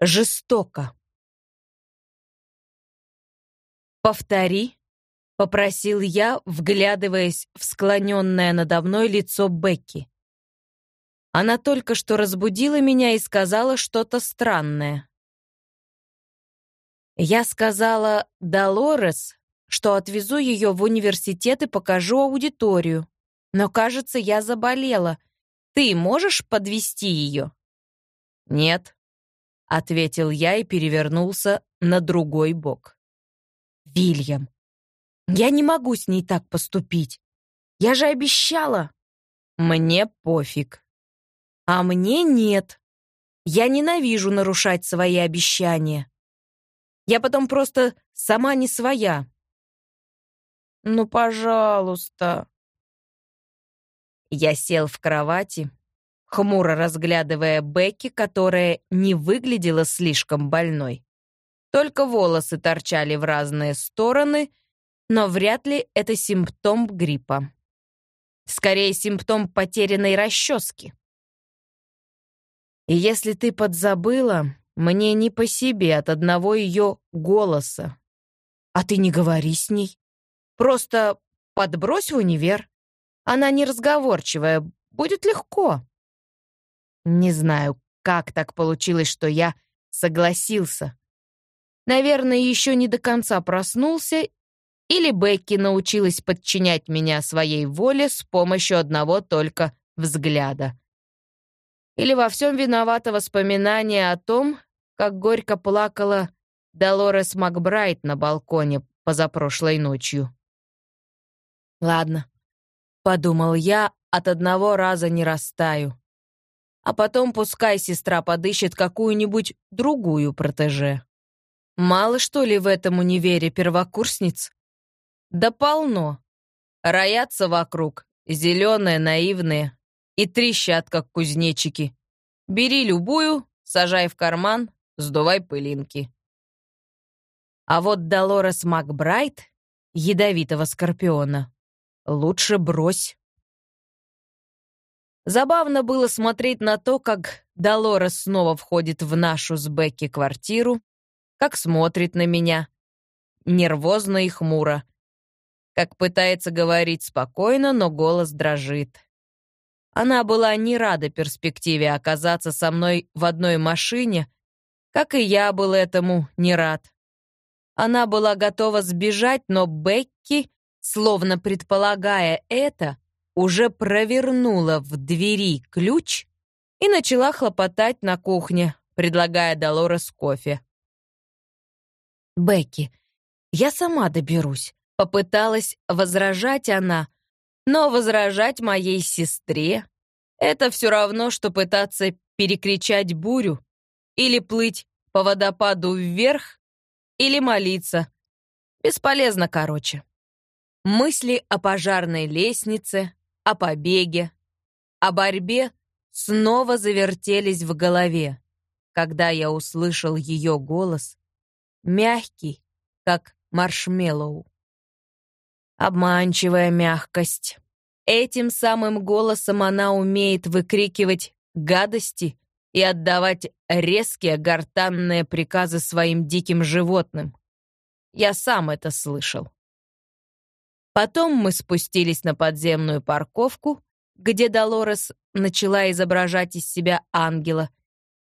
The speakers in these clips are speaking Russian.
жестоко. «Повтори», — попросил я, вглядываясь в склоненное надо мной лицо Бекки. Она только что разбудила меня и сказала что-то странное. Я сказала Долорес, что отвезу ее в университет и покажу аудиторию. Но, кажется, я заболела. Ты можешь подвести ее? Нет, ответил я и перевернулся на другой бок. Вильям, я не могу с ней так поступить. Я же обещала. Мне пофиг. А мне нет. Я ненавижу нарушать свои обещания. Я потом просто сама не своя. Ну, пожалуйста. Я сел в кровати, хмуро разглядывая Бекки, которая не выглядела слишком больной. Только волосы торчали в разные стороны, но вряд ли это симптом гриппа. Скорее, симптом потерянной расчески. И если ты подзабыла, мне не по себе от одного ее голоса. А ты не говори с ней. Просто подбрось в универ. Она неразговорчивая, будет легко. Не знаю, как так получилось, что я согласился. Наверное, еще не до конца проснулся, или Бекки научилась подчинять меня своей воле с помощью одного только взгляда. Или во всем виновато воспоминание о том, как горько плакала Долорес Макбрайт на балконе позапрошлой ночью. «Ладно», — подумал я, — «от одного раза не растаю. А потом пускай сестра подыщет какую-нибудь другую протеже. Мало что ли в этом универе первокурсниц? Да полно. Роятся вокруг, зеленые, наивные, и трещат, как кузнечики. Бери любую, сажай в карман, сдувай пылинки. А вот Долорес Макбрайт, ядовитого скорпиона, лучше брось. Забавно было смотреть на то, как Долорес снова входит в нашу с Бекки квартиру, как смотрит на меня, нервозно и хмуро, как пытается говорить спокойно, но голос дрожит. Она была не рада перспективе оказаться со мной в одной машине, как и я был этому не рад. Она была готова сбежать, но Бекки, словно предполагая это, уже провернула в двери ключ и начала хлопотать на кухне, предлагая Долорес кофе. «Бекки, я сама доберусь», — попыталась возражать она, но возражать моей сестре — это все равно, что пытаться перекричать бурю или плыть по водопаду вверх, или молиться. Бесполезно, короче. Мысли о пожарной лестнице, о побеге, о борьбе снова завертелись в голове, когда я услышал ее голос, мягкий, как маршмеллоу. Обманчивая мягкость. Этим самым голосом она умеет выкрикивать гадости и отдавать резкие гортанные приказы своим диким животным. Я сам это слышал. Потом мы спустились на подземную парковку, где Долорес начала изображать из себя ангела,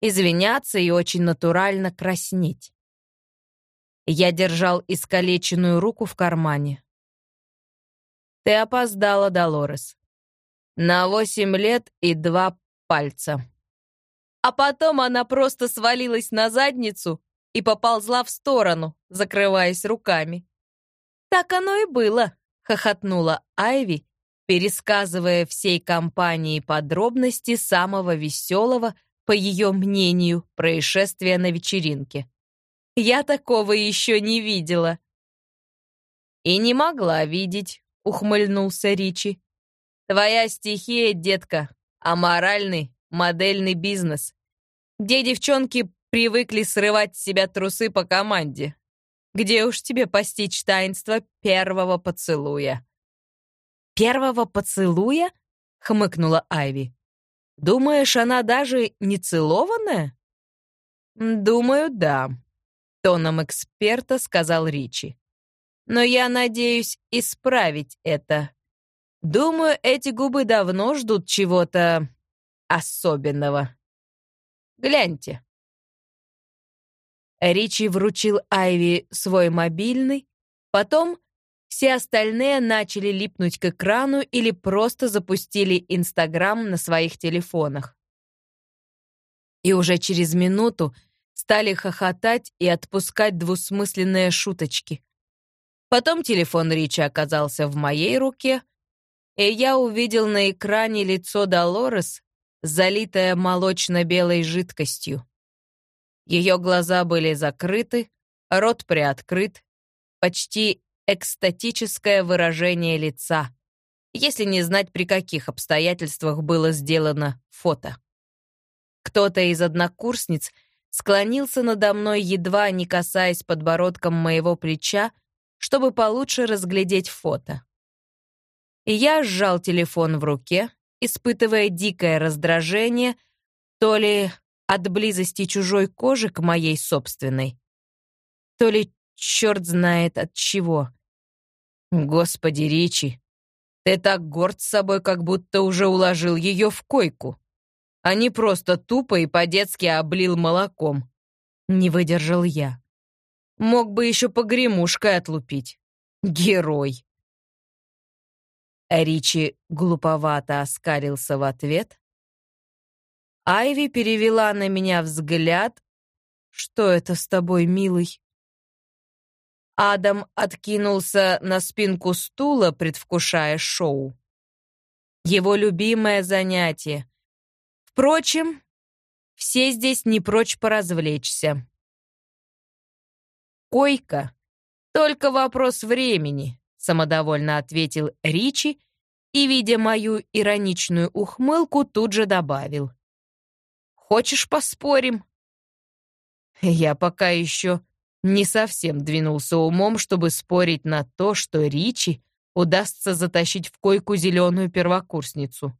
извиняться и очень натурально краснеть. Я держал искалеченную руку в кармане. Ты опоздала, Долорес. На восемь лет и два пальца. А потом она просто свалилась на задницу и поползла в сторону, закрываясь руками. Так оно и было, хохотнула Айви, пересказывая всей компании подробности самого веселого, по ее мнению, происшествия на вечеринке. Я такого еще не видела. И не могла видеть, ухмыльнулся Ричи. Твоя стихия, детка, аморальный модельный бизнес, где девчонки привыкли срывать с себя трусы по команде. Где уж тебе постичь таинство первого поцелуя? Первого поцелуя? хмыкнула Айви. Думаешь, она даже не целованная? «Думаю, да», — тоном эксперта сказал Ричи. «Но я надеюсь исправить это. Думаю, эти губы давно ждут чего-то особенного. Гляньте». Ричи вручил Айви свой мобильный, потом все остальные начали липнуть к экрану или просто запустили Инстаграм на своих телефонах. И уже через минуту стали хохотать и отпускать двусмысленные шуточки. Потом телефон Ричи оказался в моей руке, и я увидел на экране лицо Долорес, залитое молочно-белой жидкостью. Ее глаза были закрыты, рот приоткрыт, почти экстатическое выражение лица, если не знать, при каких обстоятельствах было сделано фото. Кто-то из однокурсниц склонился надо мной, едва не касаясь подбородком моего плеча, чтобы получше разглядеть фото. Я сжал телефон в руке, испытывая дикое раздражение, то ли от близости чужой кожи к моей собственной, то ли черт знает от чего. Господи, Ричи, ты так горд собой, как будто уже уложил ее в койку, а не просто тупо и по-детски облил молоком. Не выдержал я. Мог бы еще погремушкой отлупить. Герой. Ричи глуповато оскалился в ответ. Айви перевела на меня взгляд. «Что это с тобой, милый?» Адам откинулся на спинку стула, предвкушая шоу. Его любимое занятие. Впрочем, все здесь не прочь поразвлечься. «Койка — только вопрос времени», — самодовольно ответил Ричи и, видя мою ироничную ухмылку, тут же добавил. «Хочешь, поспорим?» Я пока еще не совсем двинулся умом, чтобы спорить на то, что Ричи удастся затащить в койку зеленую первокурсницу.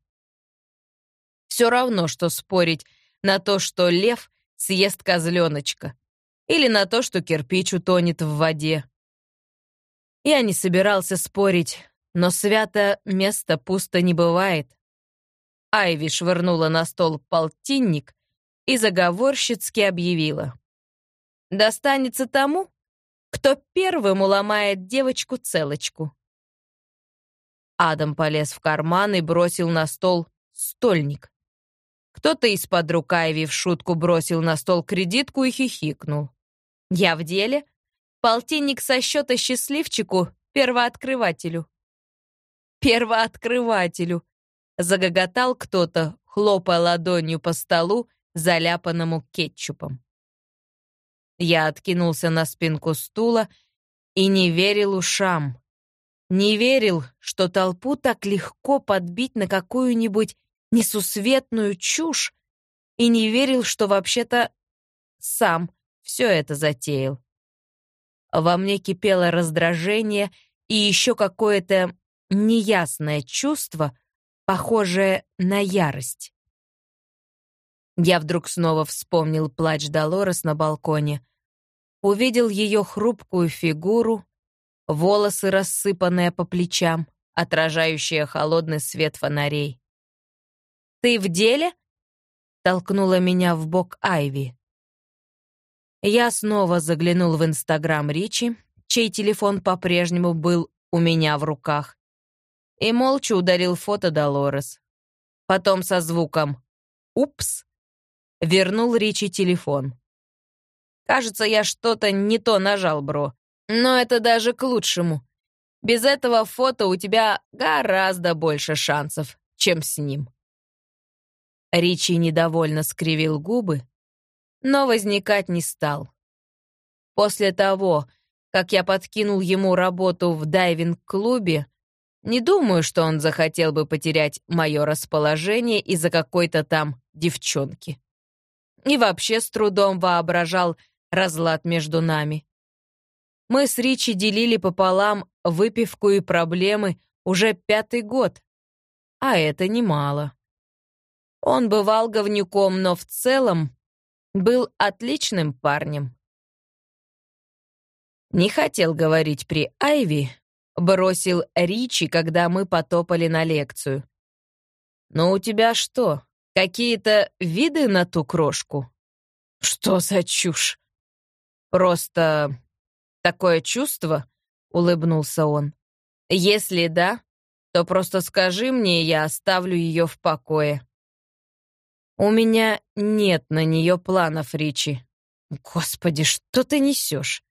Все равно, что спорить на то, что лев съест козленочка, или на то, что кирпич утонет в воде. Я не собирался спорить, но свято место пусто не бывает. Айви швырнула на стол полтинник и заговорщицки объявила достанется тому, кто первым уломает девочку-целочку. Адам полез в карман и бросил на стол стольник. Кто-то из подруг Айви в шутку бросил на стол кредитку и хихикнул. Я в деле. Полтинник со счета счастливчику, первооткрывателю. Первооткрывателю. Загоготал кто-то, хлопая ладонью по столу, заляпанному кетчупом. Я откинулся на спинку стула и не верил ушам. Не верил, что толпу так легко подбить на какую-нибудь несусветную чушь, и не верил, что вообще-то сам все это затеял. Во мне кипело раздражение и еще какое-то неясное чувство, похожее на ярость. Я вдруг снова вспомнил плач Долорес на балконе увидел ее хрупкую фигуру, волосы, рассыпанные по плечам, отражающие холодный свет фонарей. «Ты в деле?» — толкнула меня в бок Айви. Я снова заглянул в Инстаграм Ричи, чей телефон по-прежнему был у меня в руках, и молча ударил фото Долорес. Потом со звуком «Упс» вернул Ричи телефон. Кажется, я что-то не то нажал, бро. Но это даже к лучшему. Без этого фото у тебя гораздо больше шансов, чем с ним. Ричи недовольно скривил губы, но возникать не стал. После того, как я подкинул ему работу в дайвинг-клубе, не думаю, что он захотел бы потерять мое расположение из-за какой-то там девчонки. И вообще с трудом воображал, разлад между нами. Мы с Ричи делили пополам выпивку и проблемы уже пятый год, а это немало. Он бывал говнюком, но в целом был отличным парнем. Не хотел говорить при Айви, бросил Ричи, когда мы потопали на лекцию. «Но у тебя что, какие-то виды на ту крошку?» «Что за чушь?» «Просто такое чувство?» — улыбнулся он. «Если да, то просто скажи мне, я оставлю ее в покое». «У меня нет на нее планов, Ричи». «Господи, что ты несешь?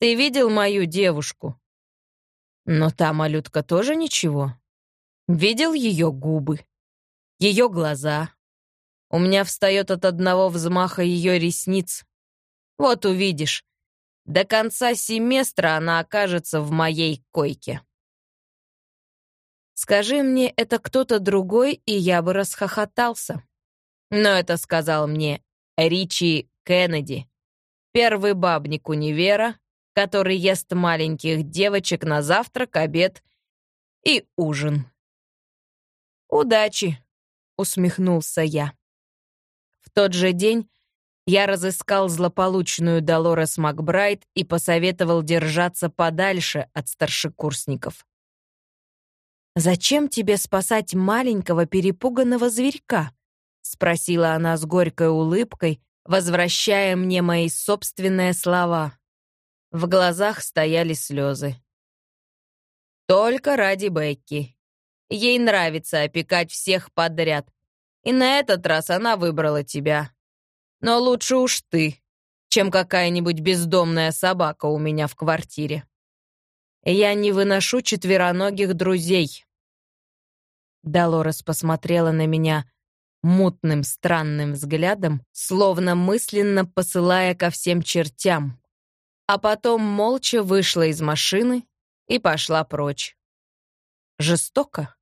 Ты видел мою девушку?» Но та малютка тоже ничего. Видел ее губы, ее глаза. У меня встает от одного взмаха ее ресниц. Вот увидишь. До конца семестра она окажется в моей койке. Скажи мне, это кто-то другой, и я бы расхохотался. Но это сказал мне Ричи Кеннеди, первый бабник универа, который ест маленьких девочек на завтрак, обед и ужин. «Удачи!» — усмехнулся я. В тот же день я разыскал злополучную Долорес Макбрайт и посоветовал держаться подальше от старшекурсников. «Зачем тебе спасать маленького перепуганного зверька?» — спросила она с горькой улыбкой, возвращая мне мои собственные слова. В глазах стояли слезы. «Только ради Бекки. Ей нравится опекать всех подряд. И на этот раз она выбрала тебя. Но лучше уж ты, чем какая-нибудь бездомная собака у меня в квартире. Я не выношу четвероногих друзей». Долорес посмотрела на меня мутным странным взглядом, словно мысленно посылая ко всем чертям, а потом молча вышла из машины и пошла прочь. Жестоко?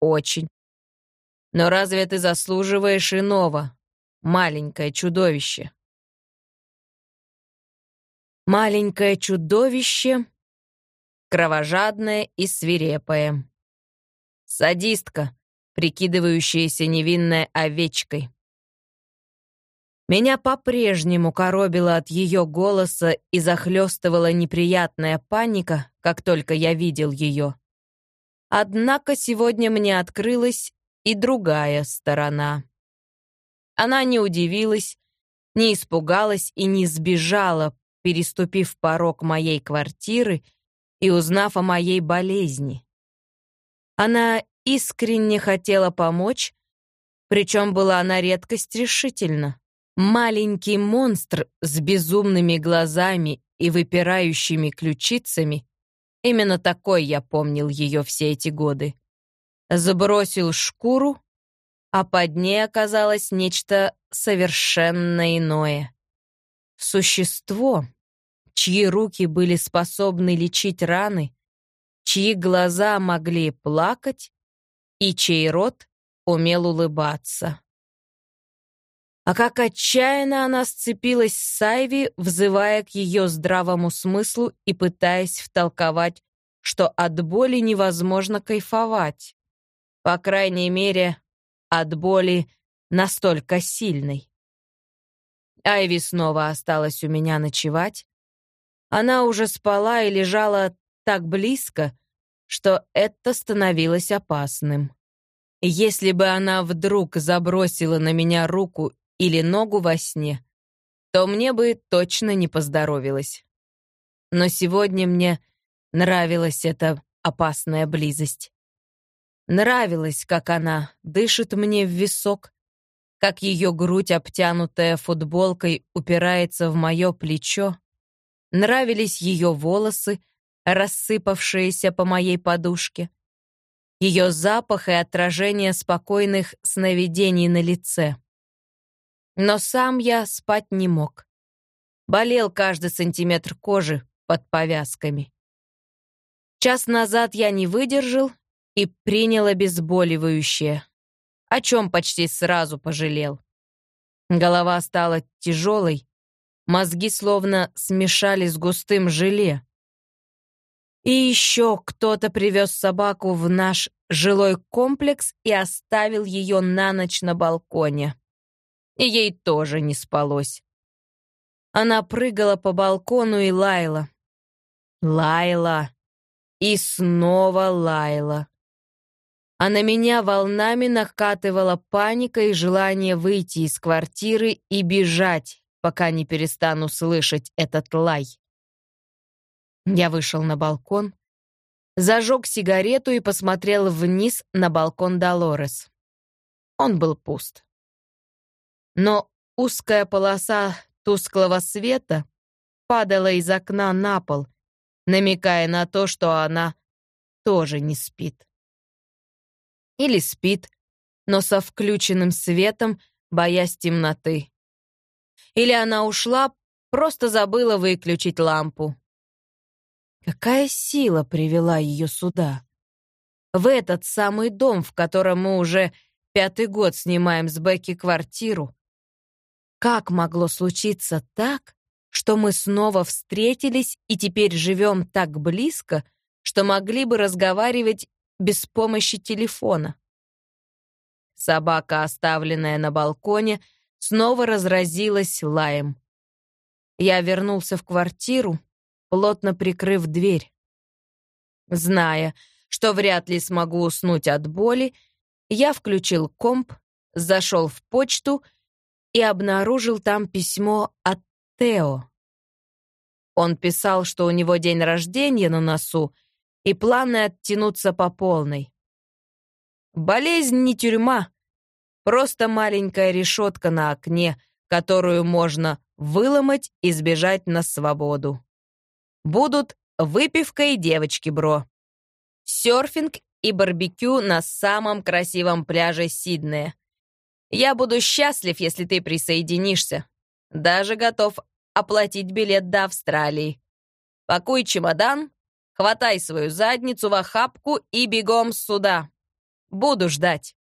Очень. Но разве ты заслуживаешь иного, маленькое чудовище? Маленькое чудовище, кровожадное и свирепое. Садистка, прикидывающаяся невинной овечкой. Меня по-прежнему коробило от ее голоса и захлестывала неприятная паника, как только я видел ее. Однако сегодня мне открылась и другая сторона. Она не удивилась, не испугалась и не сбежала, переступив порог моей квартиры и узнав о моей болезни. Она искренне хотела помочь, причем была на редкость решительна. Маленький монстр с безумными глазами и выпирающими ключицами. Именно такой я помнил ее все эти годы. Забросил шкуру, а под ней оказалось нечто совершенно иное. Существо, чьи руки были способны лечить раны, чьи глаза могли плакать и чей рот умел улыбаться. А как отчаянно она сцепилась с Сайви, взывая к ее здравому смыслу и пытаясь втолковать, что от боли невозможно кайфовать. По крайней мере, от боли настолько сильной. Айви снова осталась у меня ночевать. Она уже спала и лежала так близко, что это становилось опасным. Если бы она вдруг забросила на меня руку или ногу во сне, то мне бы точно не поздоровилось. Но сегодня мне нравилась эта опасная близость. Нравилось, как она дышит мне в висок, как ее грудь, обтянутая футболкой, упирается в мое плечо. Нравились ее волосы, рассыпавшиеся по моей подушке. Ее запах и отражение спокойных сновидений на лице. Но сам я спать не мог. Болел каждый сантиметр кожи под повязками. Час назад я не выдержал и принял обезболивающее, о чем почти сразу пожалел. Голова стала тяжелой, мозги словно смешали с густым желе. И еще кто-то привез собаку в наш жилой комплекс и оставил ее на ночь на балконе. И ей тоже не спалось. Она прыгала по балкону и лаяла. Лаяла. И снова лаяла. А на меня волнами накатывала паника и желание выйти из квартиры и бежать, пока не перестану слышать этот лай. Я вышел на балкон, зажег сигарету и посмотрел вниз на балкон Долорес. Он был пуст. Но узкая полоса тусклого света падала из окна на пол, намекая на то, что она тоже не спит. Или спит, но со включенным светом, боясь темноты. Или она ушла, просто забыла выключить лампу. Какая сила привела ее сюда? В этот самый дом, в котором мы уже пятый год снимаем с Бекки квартиру. Как могло случиться так, что мы снова встретились и теперь живем так близко, что могли бы разговаривать без помощи телефона? Собака, оставленная на балконе, снова разразилась лаем. Я вернулся в квартиру, плотно прикрыв дверь. Зная, что вряд ли смогу уснуть от боли, я включил комп, зашел в почту и обнаружил там письмо от Тео. Он писал, что у него день рождения на носу и планы оттянуться по полной. Болезнь не тюрьма, просто маленькая решетка на окне, которую можно выломать и сбежать на свободу. Будут выпивка и девочки, бро. Серфинг и барбекю на самом красивом пляже Сиднея. Я буду счастлив, если ты присоединишься. Даже готов оплатить билет до Австралии. Пакуй чемодан, хватай свою задницу в охапку и бегом сюда. Буду ждать.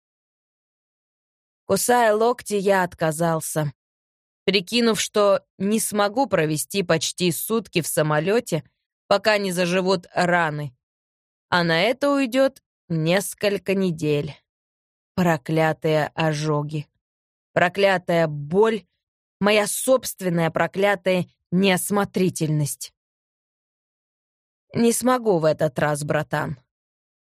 Кусая локти, я отказался. Прикинув, что не смогу провести почти сутки в самолете, пока не заживут раны. А на это уйдет Несколько недель. Проклятые ожоги. Проклятая боль. Моя собственная проклятая неосмотрительность. Не смогу в этот раз, братан.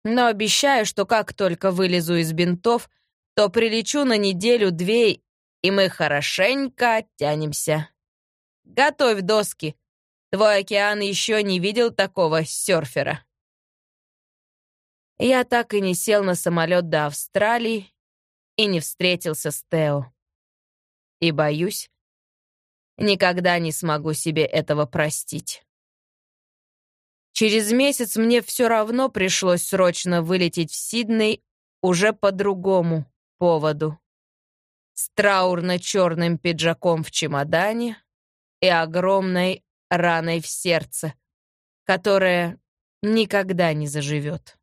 Но обещаю, что как только вылезу из бинтов, то прилечу на неделю-две, и мы хорошенько оттянемся. Готовь доски. Твой океан еще не видел такого серфера. Я так и не сел на самолет до Австралии и не встретился с Тео. И боюсь, никогда не смогу себе этого простить. Через месяц мне все равно пришлось срочно вылететь в Сидней уже по другому поводу. С траурно-черным пиджаком в чемодане и огромной раной в сердце, которая никогда не заживет.